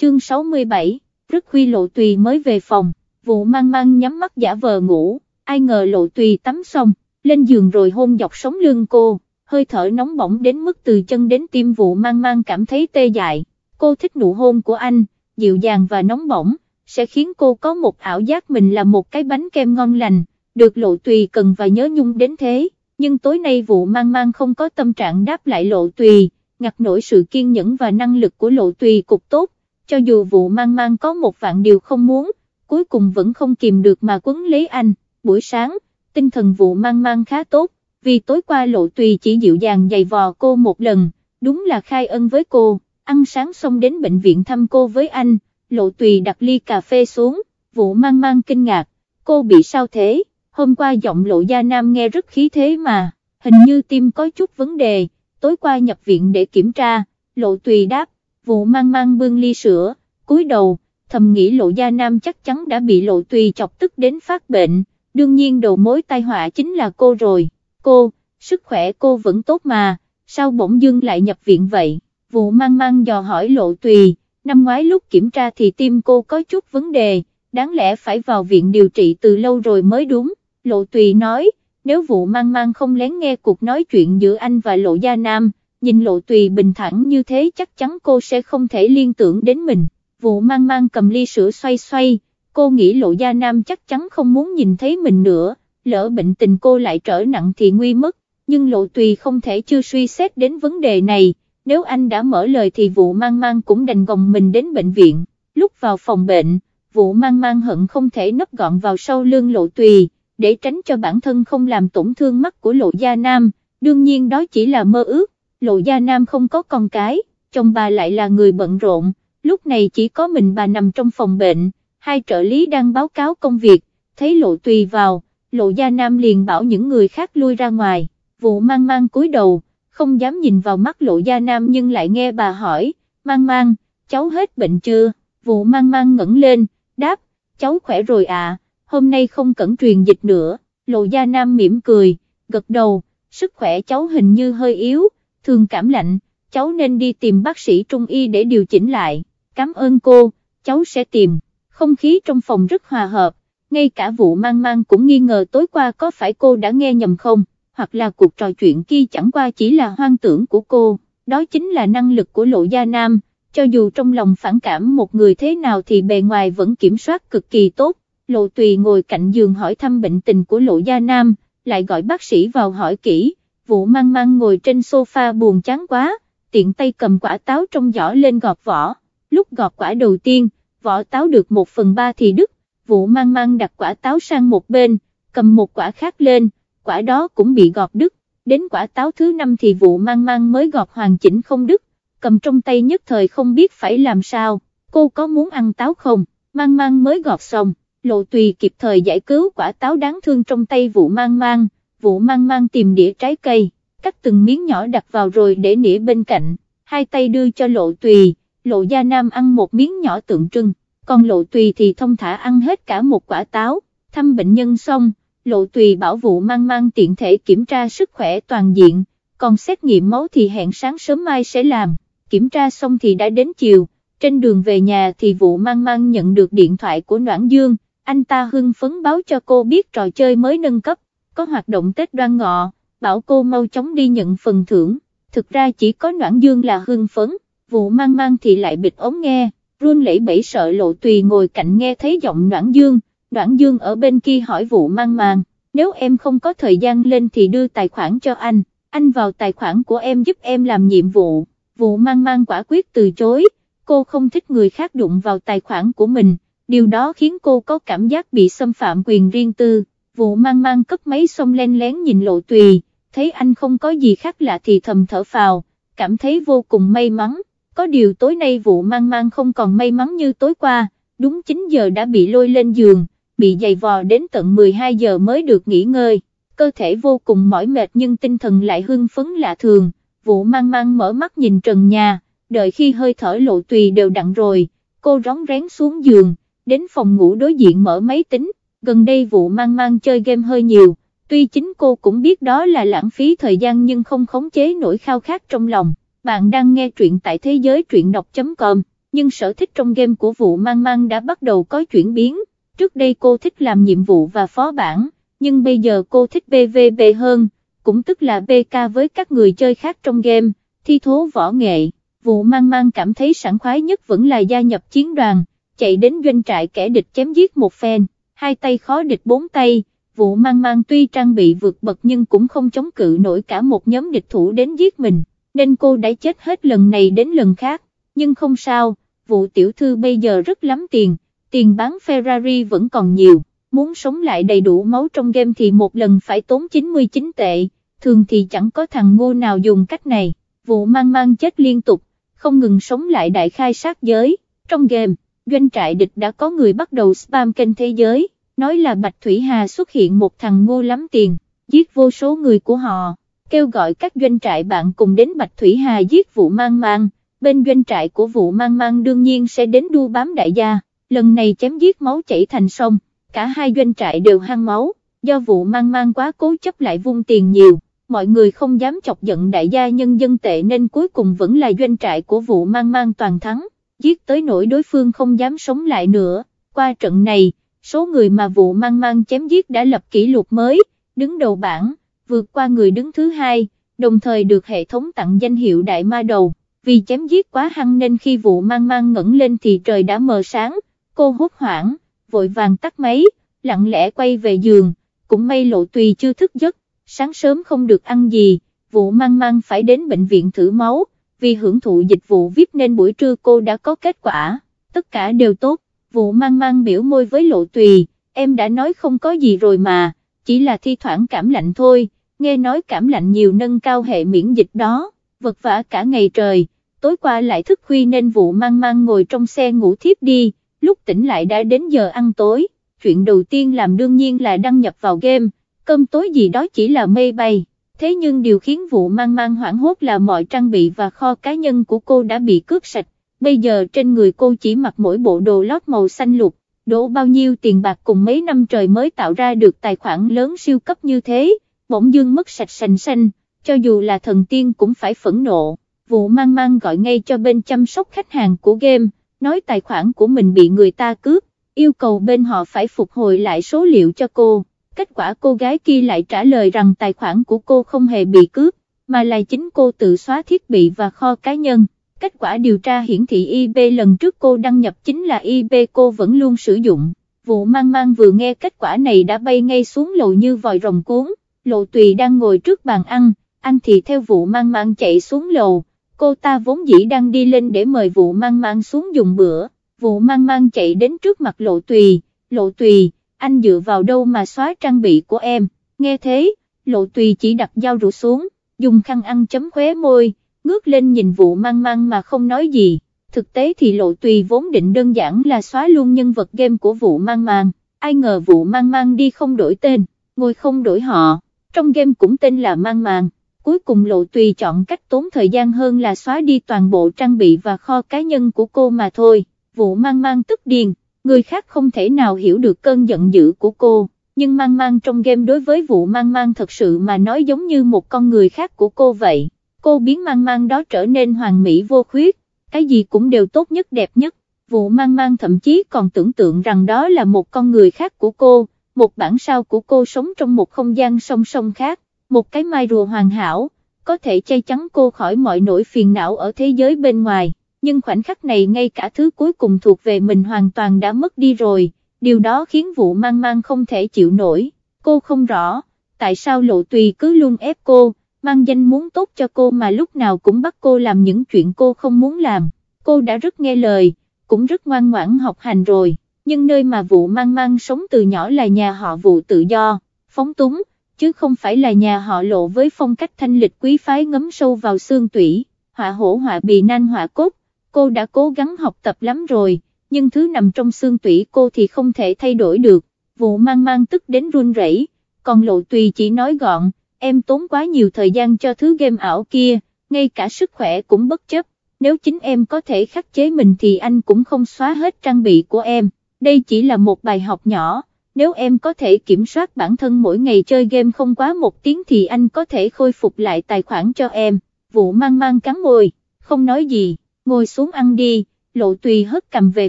chương 67, rất khuya lộ tùy mới về phòng, vụ mang mang nhắm mắt giả vờ ngủ, ai ngờ lộ tùy tắm xong, lên giường rồi hôn dọc sống lưng cô, hơi thở nóng bỏng đến mức từ chân đến tim vụ mang mang cảm thấy tê dại, cô thích nụ hôn của anh, dịu dàng và nóng bỏng, sẽ khiến cô có một ảo giác mình là một cái bánh kem ngon lành, được lộ tùy cần và nhớ nhung đến thế, nhưng tối nay vụ mang mang không có tâm trạng đáp lại lộ tùy, ngặt nổi sự kiên nhẫn và năng lực của lộ tùy cục tốt, cho dù vụ mang mang có một vạn điều không muốn, cuối cùng vẫn không kìm được mà quấn lấy anh, buổi sáng, tinh thần vụ mang mang khá tốt, vì tối qua lộ tùy chỉ dịu dàng giày vò cô một lần, đúng là khai ân với cô, ăn sáng xong đến bệnh viện thăm cô với anh, lộ tùy đặt ly cà phê xuống, vụ mang mang kinh ngạc, cô bị sao thế, hôm qua giọng lộ gia nam nghe rất khí thế mà, hình như tim có chút vấn đề, tối qua nhập viện để kiểm tra, lộ tùy đáp, vụ mang mang bưng ly sữa, cúi đầu, thầm nghĩ lộ gia nam chắc chắn đã bị lộ tùy chọc tức đến phát bệnh, đương nhiên đầu mối tai họa chính là cô rồi, cô, sức khỏe cô vẫn tốt mà, sao bỗng dưng lại nhập viện vậy, vụ mang mang dò hỏi lộ tùy, năm ngoái lúc kiểm tra thì tim cô có chút vấn đề, đáng lẽ phải vào viện điều trị từ lâu rồi mới đúng, lộ tùy nói, nếu vụ mang mang không lén nghe cuộc nói chuyện giữa anh và lộ gia nam, nhìn lộ tùy bình thản như thế chắc chắn cô sẽ không thể liên tưởng đến mình, vụ mang mang cầm ly sữa xoay xoay, cô nghĩ lộ gia nam chắc chắn không muốn nhìn thấy mình nữa, lỡ bệnh tình cô lại trở nặng thì nguy mất, nhưng lộ tùy không thể chưa suy xét đến vấn đề này, nếu anh đã mở lời thì vụ mang mang cũng đành gồng mình đến bệnh viện, lúc vào phòng bệnh, vụ mang mang hận không thể nấp gọn vào sau lưng lộ tùy, để tránh cho bản thân không làm tổn thương mắt của lộ gia nam, đương nhiên đó chỉ là mơ ước, lộ gia nam không có con cái, chồng bà lại là người bận rộn, lúc này chỉ có mình bà nằm trong phòng bệnh, hai trợ lý đang báo cáo công việc, thấy lộ tùy vào, lộ gia nam liền bảo những người khác lui ra ngoài, vụ mang mang cúi đầu, không dám nhìn vào mắt lộ gia nam nhưng lại nghe bà hỏi, mang mang, cháu hết bệnh chưa, vụ mang mang ngẩng lên, đáp, cháu khỏe rồi à, hôm nay không cẩn truyền dịch nữa, lộ gia nam mỉm cười, gật đầu, sức khỏe cháu hình như hơi yếu, thường cảm lạnh, cháu nên đi tìm bác sĩ trung y để điều chỉnh lại, cảm ơn cô, cháu sẽ tìm, không khí trong phòng rất hòa hợp, ngay cả vụ mang mang cũng nghi ngờ tối qua có phải cô đã nghe nhầm không, hoặc là cuộc trò chuyện kia chẳng qua chỉ là hoang tưởng của cô, đó chính là năng lực của lộ gia nam, cho dù trong lòng phản cảm một người thế nào thì bề ngoài vẫn kiểm soát cực kỳ tốt, lộ tùy ngồi cạnh giường hỏi thăm bệnh tình của lộ gia nam, lại gọi bác sĩ vào hỏi kỹ, vụ mang mang ngồi trên sofa buồn chán quá, tiện tay cầm quả táo trong giỏ lên gọt vỏ, lúc gọt quả đầu tiên, vỏ táo được một phần ba thì đứt, vụ mang mang đặt quả táo sang một bên, cầm một quả khác lên, quả đó cũng bị gọt đứt, đến quả táo thứ năm thì vụ mang mang mới gọt hoàn chỉnh không đứt, cầm trong tay nhất thời không biết phải làm sao, cô có muốn ăn táo không, mang mang mới gọt xong, lộ tùy kịp thời giải cứu quả táo đáng thương trong tay vụ mang mang, vụ mang mang tìm đĩa trái cây, cắt từng miếng nhỏ đặt vào rồi để nĩa bên cạnh, hai tay đưa cho lộ tùy, lộ gia nam ăn một miếng nhỏ tượng trưng, còn lộ tùy thì thông thả ăn hết cả một quả táo, thăm bệnh nhân xong, lộ tùy bảo vụ mang mang tiện thể kiểm tra sức khỏe toàn diện, còn xét nghiệm máu thì hẹn sáng sớm mai sẽ làm, kiểm tra xong thì đã đến chiều, trên đường về nhà thì vụ mang mang nhận được điện thoại của Noãn Dương, anh ta hưng phấn báo cho cô biết trò chơi mới nâng cấp, có hoạt động Tết đoan ngọ, bảo cô mau chóng đi nhận phần thưởng, thực ra chỉ có Noãn Dương là hưng phấn, vụ mang mang thì lại bịt ống nghe, run lẩy bẩy sợ lộ tùy ngồi cạnh nghe thấy giọng Noãn Dương, Noãn Dương ở bên kia hỏi vụ mang mang, nếu em không có thời gian lên thì đưa tài khoản cho anh, anh vào tài khoản của em giúp em làm nhiệm vụ, vụ mang mang quả quyết từ chối, cô không thích người khác đụng vào tài khoản của mình, điều đó khiến cô có cảm giác bị xâm phạm quyền riêng tư, vụ mang mang cấp máy xong len lén nhìn lộ tùy, thấy anh không có gì khác lạ thì thầm thở phào, cảm thấy vô cùng may mắn, có điều tối nay vụ mang mang không còn may mắn như tối qua, đúng 9 giờ đã bị lôi lên giường bị giày vò đến tận 12 giờ mới được nghỉ ngơi, cơ thể vô cùng mỏi mệt nhưng tinh thần lại hưng phấn lạ thường, vụ mang mang mở mắt nhìn trần nhà, đợi khi hơi thở lộ tùy đều đặn rồi, cô rón rén xuống giường, đến phòng ngủ đối diện mở máy tính, gần đây vụ mang mang chơi game hơi nhiều, tuy chính cô cũng biết đó là lãng phí thời gian nhưng không khống chế nỗi khao khát trong lòng, bạn đang nghe truyện tại thế giới truyện đọc.com. nhưng sở thích trong game của vụ mang mang đã bắt đầu có chuyển biến, trước đây cô thích làm nhiệm vụ và phó bản, nhưng bây giờ cô thích PVP hơn, cũng tức là PK với các người chơi khác trong game, thi thố võ nghệ, vụ mang mang cảm thấy sảng khoái nhất vẫn là gia nhập chiến đoàn, chạy đến doanh trại kẻ địch chém giết một phen, hai tay khó địch bốn tay, vụ mang mang tuy trang bị vượt bậc nhưng cũng không chống cự nổi cả một nhóm địch thủ đến giết mình, nên cô đã chết hết lần này đến lần khác, nhưng không sao, vụ tiểu thư bây giờ rất lắm tiền, tiền bán Ferrari vẫn còn nhiều, muốn sống lại đầy đủ máu trong game thì một lần phải tốn 99 tệ, thường thì chẳng có thằng ngô nào dùng cách này, vụ mang mang chết liên tục, không ngừng sống lại đại khai sát giới, trong game, doanh trại địch đã có người bắt đầu spam kênh thế giới nói là Bạch Thủy Hà xuất hiện một thằng ngô lắm tiền, giết vô số người của họ, kêu gọi các doanh trại bạn cùng đến Bạch Thủy Hà giết vụ mang mang, bên doanh trại của vụ mang mang đương nhiên sẽ đến đu bám đại gia, lần này chém giết máu chảy thành sông, cả hai doanh trại đều hăng máu, do vụ mang mang quá cố chấp lại vung tiền nhiều. Mọi người không dám chọc giận đại gia nhân dân tệ nên cuối cùng vẫn là doanh trại của vụ mang mang toàn thắng, giết tới nỗi đối phương không dám sống lại nữa, qua trận này, số người mà vụ mang mang chém giết đã lập kỷ lục mới, đứng đầu bảng, vượt qua người đứng thứ hai, đồng thời được hệ thống tặng danh hiệu đại ma đầu, vì chém giết quá hăng nên khi vụ mang mang ngẩng lên thì trời đã mờ sáng, cô hốt hoảng, vội vàng tắt máy, lặng lẽ quay về giường, cũng may lộ tùy chưa thức giấc, sáng sớm không được ăn gì, vụ mang mang phải đến bệnh viện thử máu, vì hưởng thụ dịch vụ VIP nên buổi trưa cô đã có kết quả, tất cả đều tốt. Vụ mang mang biểu môi với lộ tùy, em đã nói không có gì rồi mà, chỉ là thi thoảng cảm lạnh thôi, nghe nói cảm lạnh nhiều nâng cao hệ miễn dịch đó, vật vả cả ngày trời, tối qua lại thức khuya nên vụ mang mang ngồi trong xe ngủ thiếp đi, lúc tỉnh lại đã đến giờ ăn tối, chuyện đầu tiên làm đương nhiên là đăng nhập vào game, cơm tối gì đó chỉ là mây bay. Thế nhưng điều khiến vụ mang mang hoảng hốt là mọi trang bị và kho cá nhân của cô đã bị cướp sạch, bây giờ trên người cô chỉ mặc mỗi bộ đồ lót màu xanh lục, đổ bao nhiêu tiền bạc cùng mấy năm trời mới tạo ra được tài khoản lớn siêu cấp như thế, bỗng dưng mất sạch sành xanh, cho dù là thần tiên cũng phải phẫn nộ, vụ mang mang gọi ngay cho bên chăm sóc khách hàng của game, nói tài khoản của mình bị người ta cướp, yêu cầu bên họ phải phục hồi lại số liệu cho cô, kết quả cô gái kia lại trả lời rằng tài khoản của cô không hề bị cướp, mà là chính cô tự xóa thiết bị và kho cá nhân. Kết quả điều tra hiển thị IP lần trước cô đăng nhập chính là IP cô vẫn luôn sử dụng, vụ mang mang vừa nghe kết quả này đã bay ngay xuống lầu như vòi rồng cuốn, lộ tùy đang ngồi trước bàn ăn, anh thì theo vụ mang mang chạy xuống lầu, cô ta vốn dĩ đang đi lên để mời vụ mang mang xuống dùng bữa, vụ mang mang chạy đến trước mặt lộ tùy, lộ tùy, anh dựa vào đâu mà xóa trang bị của em, nghe thế, lộ tùy chỉ đặt dao rủ xuống, dùng khăn ăn chấm khóe môi, ngước lên nhìn vụ mang mang mà không nói gì, thực tế thì lộ tùy vốn định đơn giản là xóa luôn nhân vật game của vụ mang mang, ai ngờ vụ mang mang đi không đổi tên, ngồi không đổi họ, trong game cũng tên là mang mang, cuối cùng lộ tùy chọn cách tốn thời gian hơn là xóa đi toàn bộ trang bị và kho cá nhân của cô mà thôi, vụ mang mang tức điên, người khác không thể nào hiểu được cơn giận dữ của cô. Nhưng mang mang trong game đối với vụ mang mang thật sự mà nói giống như một con người khác của cô vậy cô biến mang mang đó trở nên hoàn mỹ vô khuyết, cái gì cũng đều tốt nhất đẹp nhất, vụ mang mang thậm chí còn tưởng tượng rằng đó là một con người khác của cô, một bản sao của cô sống trong một không gian song song khác, một cái mai rùa hoàn hảo, có thể che chắn cô khỏi mọi nỗi phiền não ở thế giới bên ngoài, nhưng khoảnh khắc này ngay cả thứ cuối cùng thuộc về mình hoàn toàn đã mất đi rồi, điều đó khiến vụ mang mang không thể chịu nổi, cô không rõ, tại sao lộ tùy cứ luôn ép cô, mang danh muốn tốt cho cô mà lúc nào cũng bắt cô làm những chuyện cô không muốn làm, cô đã rất nghe lời, cũng rất ngoan ngoãn học hành rồi, nhưng nơi mà vụ mang mang sống từ nhỏ là nhà họ vụ tự do, phóng túng, chứ không phải là nhà họ lộ với phong cách thanh lịch quý phái ngấm sâu vào xương tủy, họa hổ họa bì nan họa cốt, cô đã cố gắng học tập lắm rồi, nhưng thứ nằm trong xương tủy cô thì không thể thay đổi được, vụ mang mang tức đến run rẩy, còn lộ tùy chỉ nói gọn, em tốn quá nhiều thời gian cho thứ game ảo kia, ngay cả sức khỏe cũng bất chấp, nếu chính em có thể khắc chế mình thì anh cũng không xóa hết trang bị của em, đây chỉ là một bài học nhỏ, nếu em có thể kiểm soát bản thân mỗi ngày chơi game không quá một tiếng thì anh có thể khôi phục lại tài khoản cho em, vụ mang mang cắn môi, không nói gì, ngồi xuống ăn đi, lộ tùy hất cầm về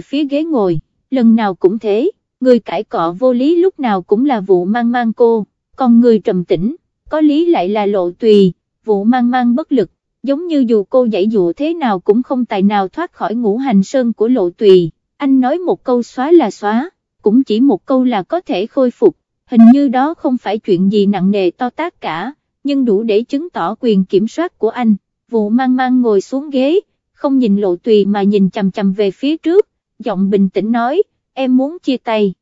phía ghế ngồi, lần nào cũng thế, người cãi cọ vô lý lúc nào cũng là vụ mang mang cô, còn người trầm tĩnh, có lý lại là lộ tùy, vụ mang mang bất lực, giống như dù cô dạy dụ thế nào cũng không tài nào thoát khỏi ngũ hành sơn của lộ tùy, anh nói một câu xóa là xóa, cũng chỉ một câu là có thể khôi phục, hình như đó không phải chuyện gì nặng nề to tác cả, nhưng đủ để chứng tỏ quyền kiểm soát của anh, vụ mang mang ngồi xuống ghế, không nhìn lộ tùy mà nhìn chầm chầm về phía trước, giọng bình tĩnh nói, em muốn chia tay,